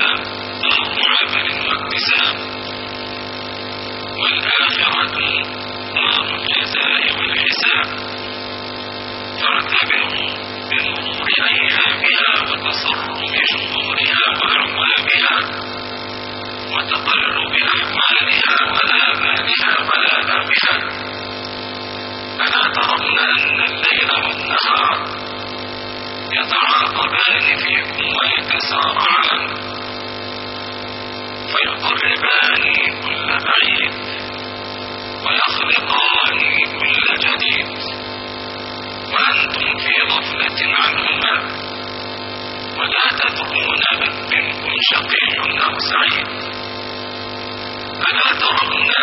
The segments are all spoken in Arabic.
والرياء ضرب عمل واكتساب والآخرة نار الجزاء والحساب فارتبعوا بمرور أيامها وتصرف شهورها وأعوامها وتقلب أعمالها وآمالها وآلامها ألا ترون أن الليل والنهار يتعاقبان فيكم ويتسارعان فيقربان كل بعيد ويخلقان كل جديد وأنتم في غفلة عنهما ولا تدرون منكم شقي أو سعيد. ألا ترون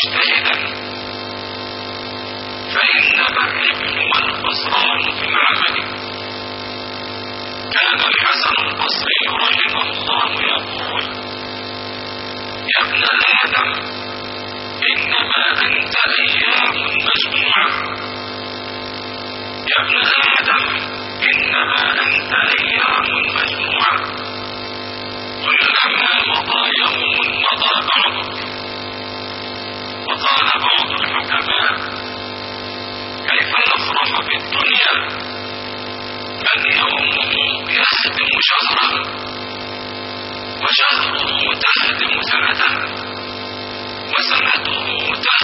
مجتهدا. فإنما الربح والخسران في العمل كان الحسن البصري رحمه الله يقول يا ابن آدم إنما أنت أيام مجموعة. يا ابن آدم إنما أنت أيام مجموعة. كلما مضى يوم مضى بعضك. وقال بعض الحكماء كيف نفرح بالدنيا من يومه يهدم شهره وشهره تهدم سنته وسنته تهدم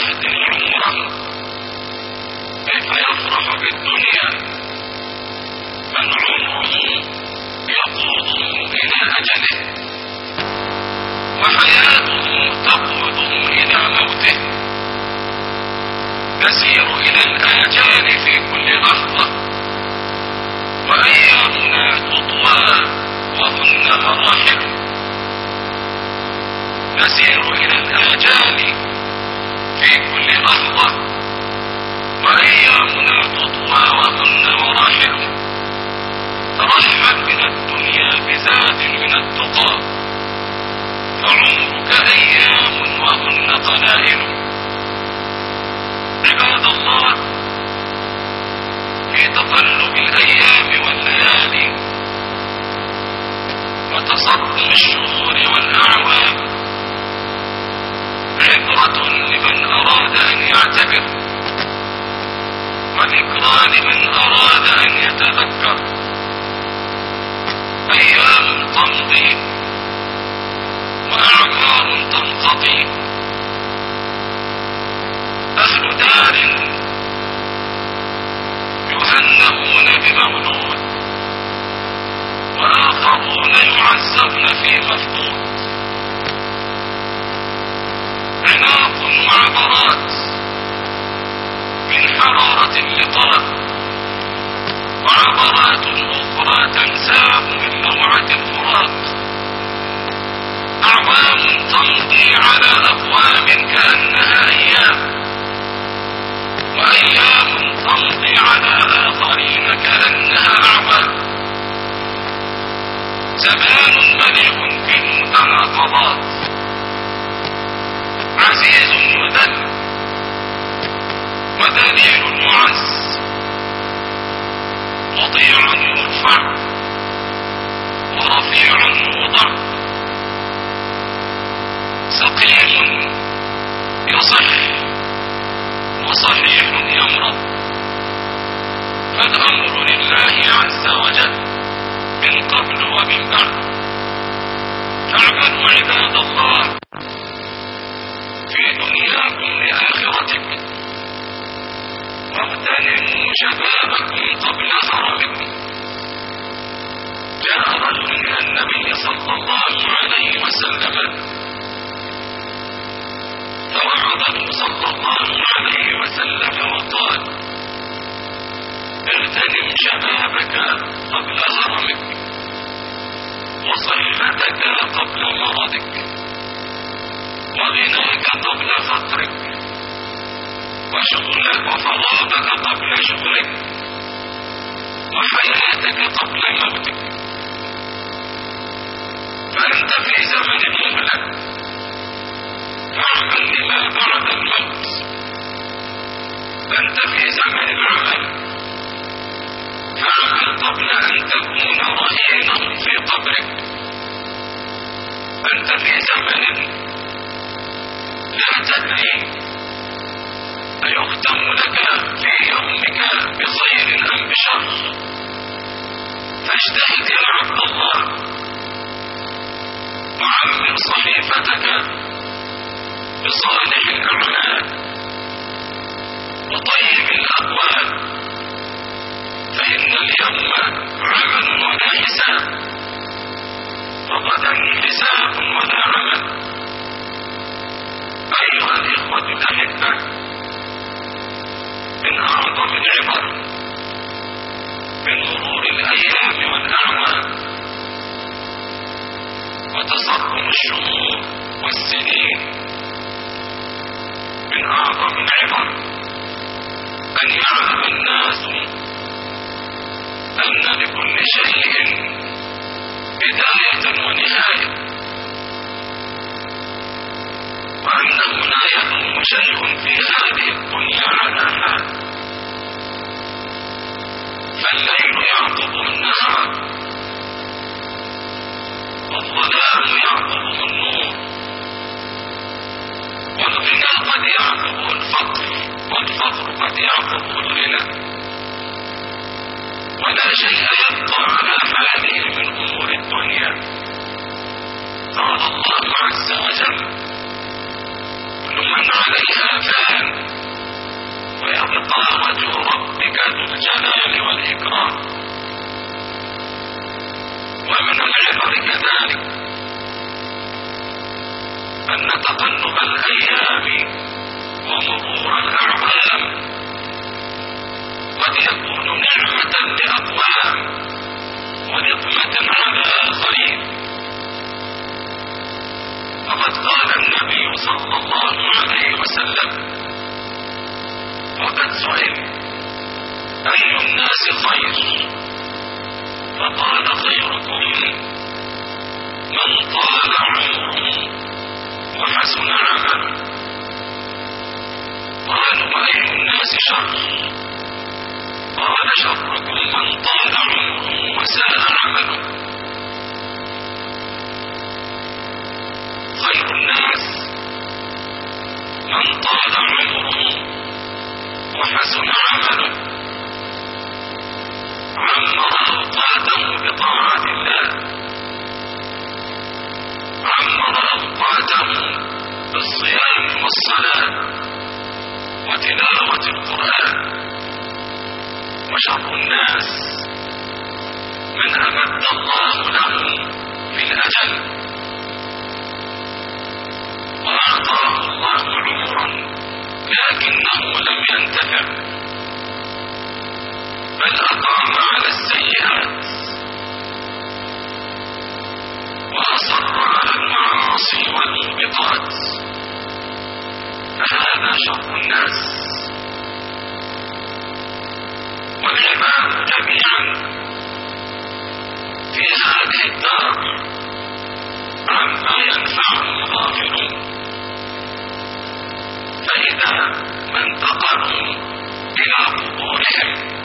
لمن أراد أن يتذكر. أيام تمضي وأعمار تنقضي. أهل دار يهنئون بمولود وآخرون يعزون في مفقود عناق وعبرات. من حرارة اللقاء وعبرات أخرى تنساب من لوعة الفرات أعوام تمضي على أقوام كأنها أيام وأيام تمضي على آخرين كأنها أعوام زمان مليء بالمتناقضات عزيز مذل وذليل معز مطيع يرفع ورفيع يوضع سقيم يصح. وصحيح يمرض فالأمر لله عز وجل من قبل ومن بعد. فاعملوا عباد الله. في دنياكم لآخرتكم. واغتنموا شبابكم قبل هرمكم جاء رجل من النبي صلى الله عليه وسلم فوعظه صلى الله عليه وسلم وقال اغتنم شبابك قبل هرمك وصحتك قبل مرضك وغناك قبل فقرك. وشغلك وفراغك قبل شغلك وحياتك قبل موتك. فأنت في زمن مهلك فاعمل لما بعد الموت. أنت في زمن العمل فاعمل قبل أن تكون رهينا في قبرك. أنت في زمن لا تدري فيختم لك في يومك بخير أم بشر فاجتهد يا عبد الله وعمر صحيفتك بصالح الأعمال وطيب الأقوال فإن اليوم عمل ولا حساب وغدا حساب ولا عمل أيها الإخوة الأحبة من أعظم العبر من مرور الأيام والأعوام وتصرم الشهور والسنين. من أعظم العبر أن يعلم الناس أن لكل شيء بداية ونهاية. وأنه لا يدوم شيء في هذه الدنيا على حال. فالليل يعقبه النهار والظلام يعقبه النور والغنى قد يعقبه الفقر والفقر قد يعقبه الغنى ولا شيء يبقى على حاله من أمور الدنيا قال الله عز وجل كل من عليها فان ويبقى وجه ربك أوقاته بطاعة الله. عمر أوقاته بالصيام والصلاة وتلاوة القرآن. وشر الناس من أمد الله له في الأجل. وأعطاه الله عمرا لكنه لم ينتفع بل أقام على السيئات وأصر على المعاصي والموبقات فهذا شر الناس والعباد جميعا في هذه الدار عما ينفعهم غافلون فإذا ما انتقلوا إلى قبورهم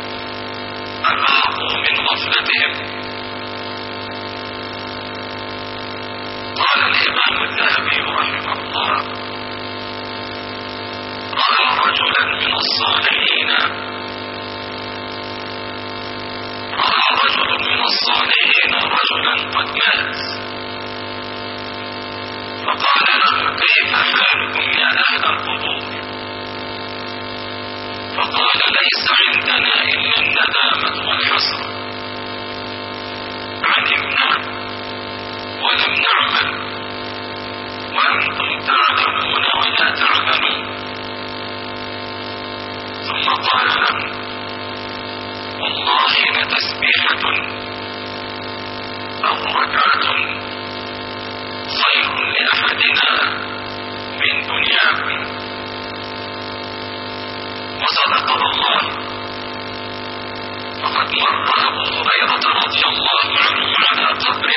مر أبو هريرة رضي الله عنه على قبر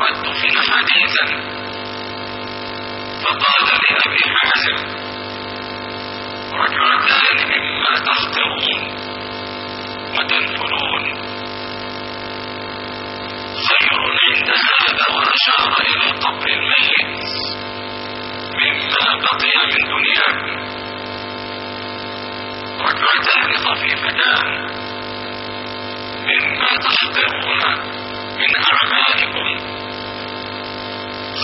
قد دفن حديثا فقال لأبي حازم ركعتان مما تخترون وتنفلون خير عند هذا وأشار إلى قبر الميت مما بقي من دنياكم ركعتان خفيفتان. مما تحقرون من أعمالكم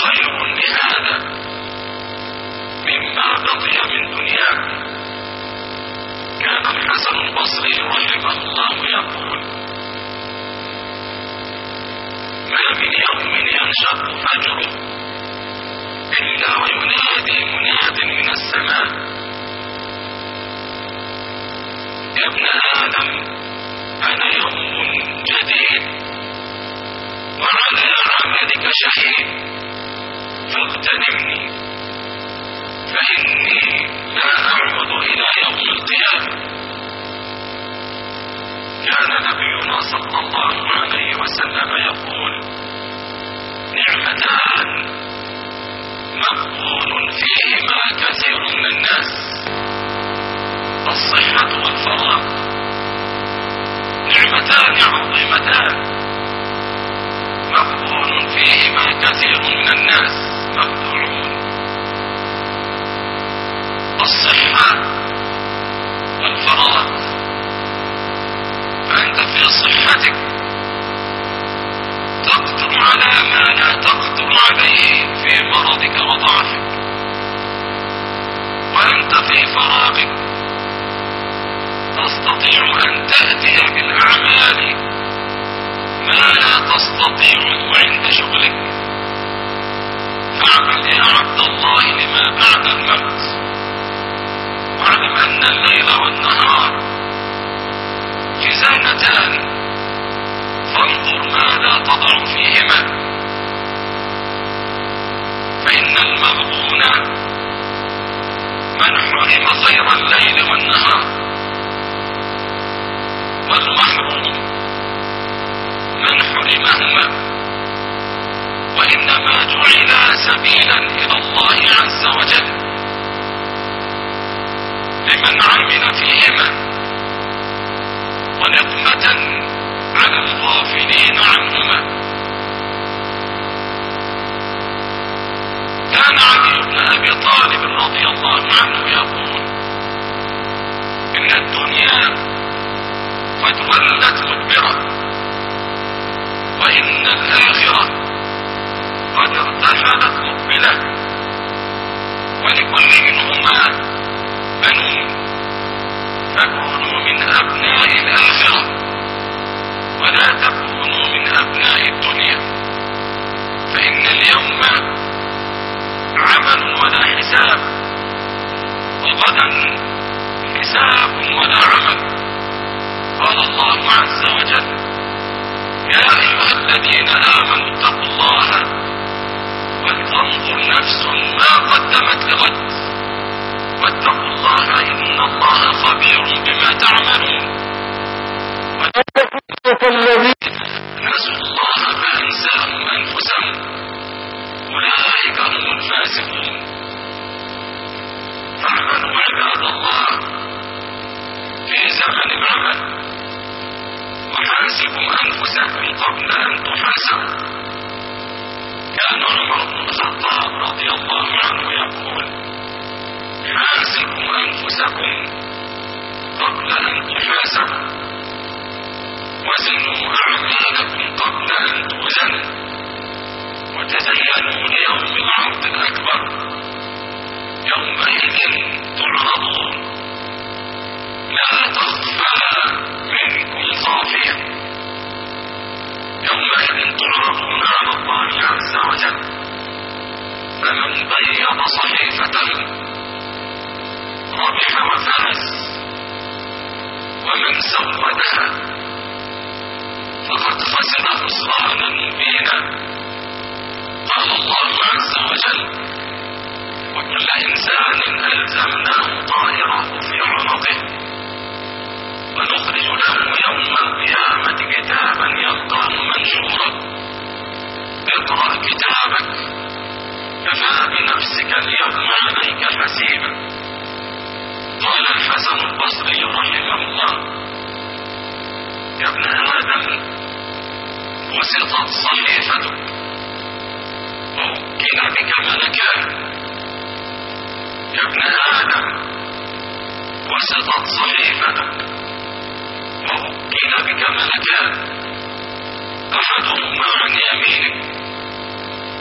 خير لهذا مما بقي من دنياكم كان الحسن البصري رحمه الله يقول ما من يوم ينشق فجره إلا وينادي مناد من السماء. يا ابن آدم بعد الموت. واعلم أن الليل والنهار خزانتان فانظر ماذا تضع فيهما. فإن المغبون من حرم خير الليل والنهار. والمحروم من حرمهما وإنما جعلا سبيلا إلى الله عز وجل. لمن عمل فيهما ونقمة على الغافلين عنهما. كان علي بن أبي طالب رضي الله عنه يقول إن الدنيا قد ولت مدبرة.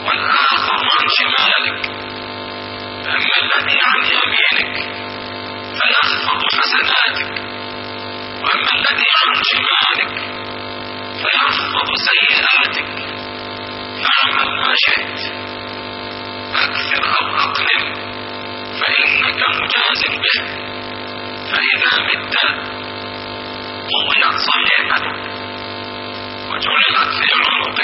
والآخر عن شمالك أما الذي عن يمينك فيحفظ حسناتك. وأما الذي عن شمالك فيحفظ سيئاتك. فاعمل ما شئت. أكثر أو أقلل فإنك مجاز به. فإذا مت قضيت صحيفتك وجعلت في عمرك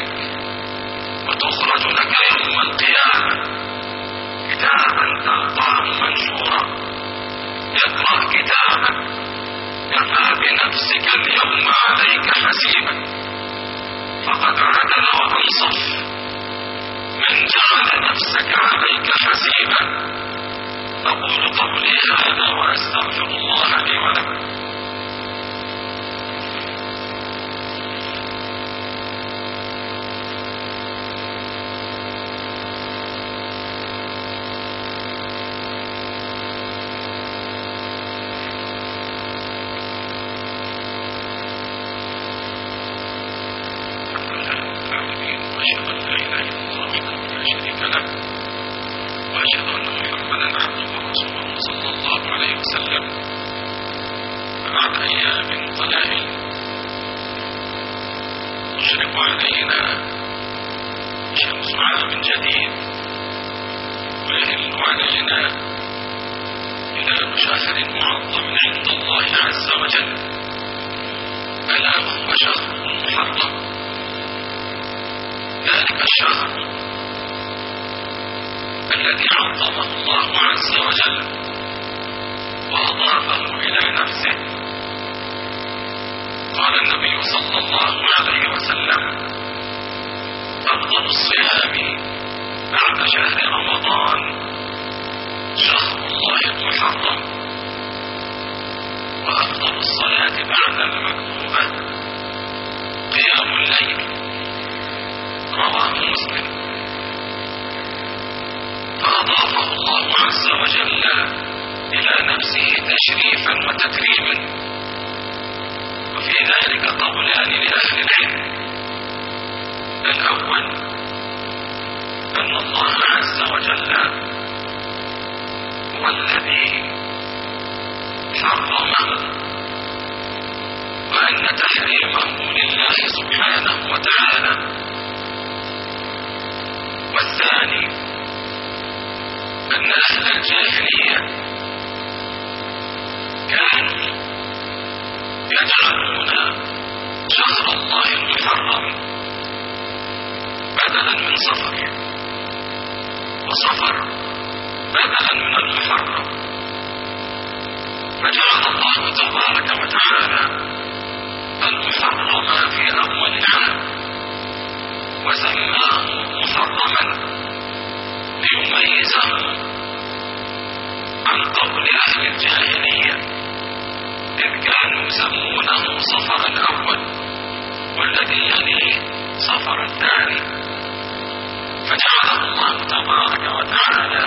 وتعالى.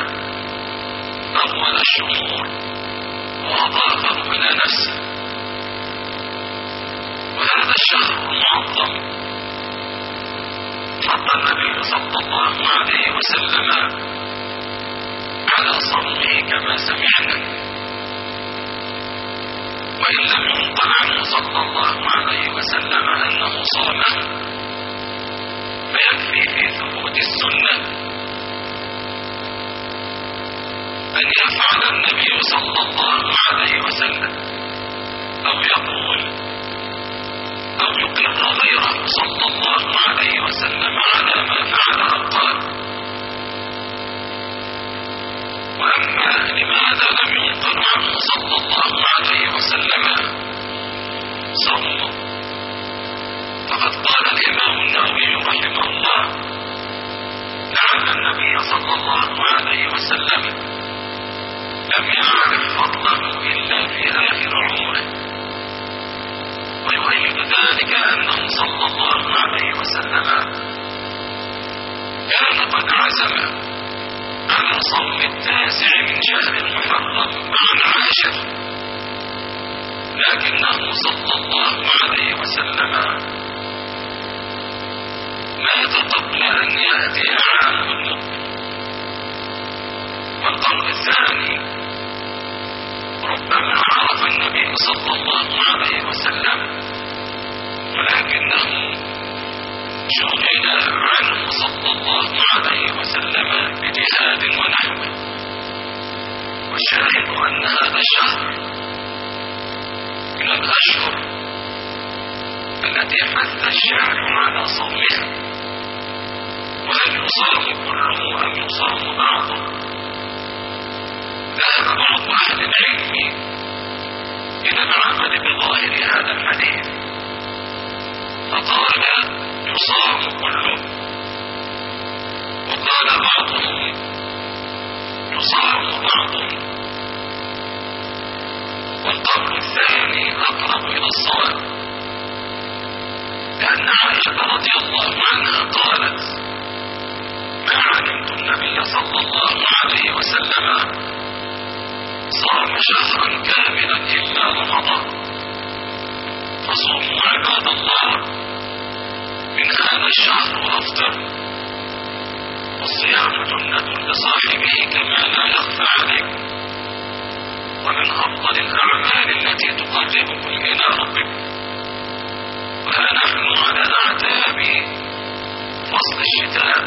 أطول الشهور. وأضافه إلى نفسه. وهذا الشهر المعظم حتى النبي صلى الله عليه وسلم على صومه كما سمعنا. وإن لم ينقل عنه صلى الله عليه وسلم أنه صامه فيكفي في ثبوت السنة. أن يفعل النبي صلى الله عليه وسلم. أو يقول أو يقر غيره صلى الله عليه وسلم على ما فعل أو قال. وأما لماذا لم ينقل عنه صلى الله عليه وسلم صومه؟ فقد قال الإمام النووي رحمه الله لعل النبي صلى الله عليه وسلم لم يعرف فضله إلا في آخر عمره. ويؤيد ذلك أنه صلى الله عليه وسلم كان قد عزم على صوم التاسع من شهر المحرم مع العاشر لكنه صلى الله عليه وسلم مات قبل أن يأتي عام المقبل والقول الثاني ربما عرف النبي صلى الله عليه وسلم ولكنه شغل عنه صلى الله عليه وسلم بجهاد ونحوه. والشاهد أن هذا الشهر من الأشهر التي حث الشارع على صومها وهل يصام كله أم الشهر وأفطر والصيام جنة لصاحبه كما لا يخفى عليكم ومن أفضل الأعمال التي تقربكم إلى ربكم وها نحن على أعتاب فصل الشتاء.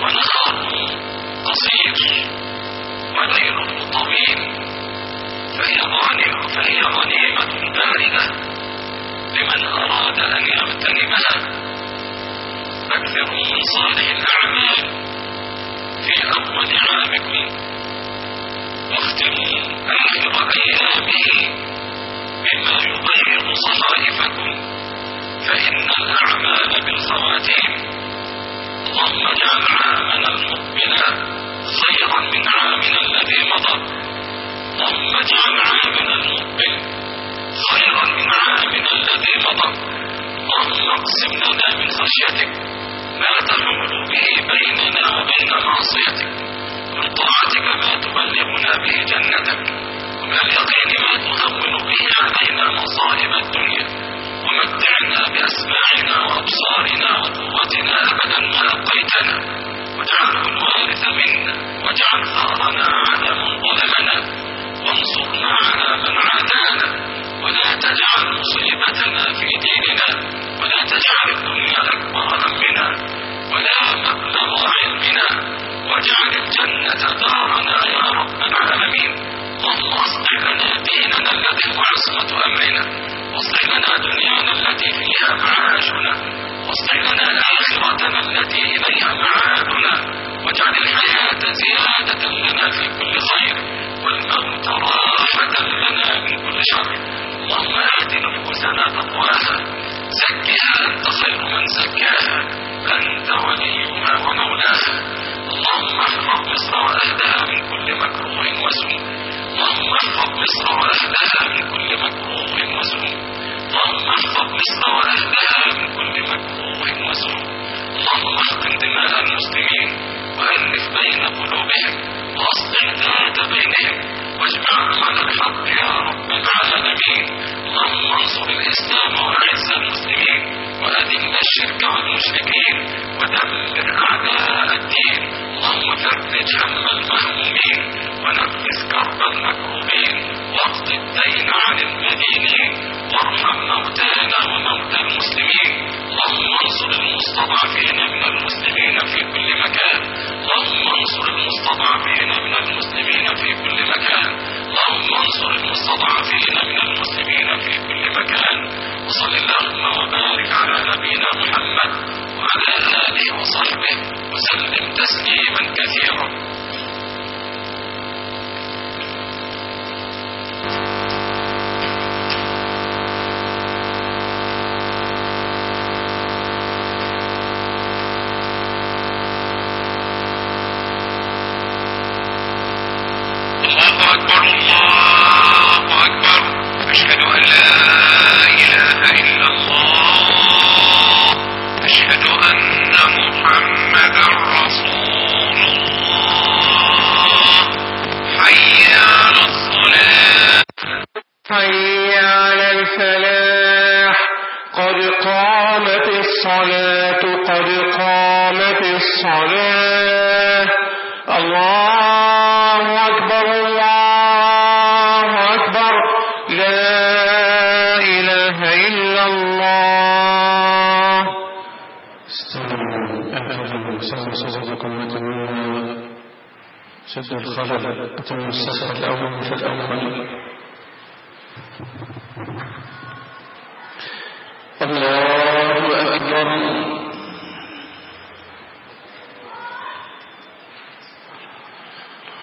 ونهاره دنيانا التي فيها معاشنا واصلح آخرتنا التي إليها معادنا واجعل الحياة زيادة لنا في كل خير والموت راحة لنا من كل شر اللهم آت نفوسنا تقواها زكها أنت خير من زكاها أنت وليها ومولاها اللهم احفظ مصر وأهلها من كل مكروه وسوء. اللهم احفظ مصر وأهلها من كل مكروه وسوء. اللهم احفظ مصر وأهلها من كل مكروه وسوء اللهم احقن دماء المسلمين وألف بين قلوبهم. الصلاة قد قامت الصلاة. الله رجل أتم السفر الأول في الأول الله أكبر.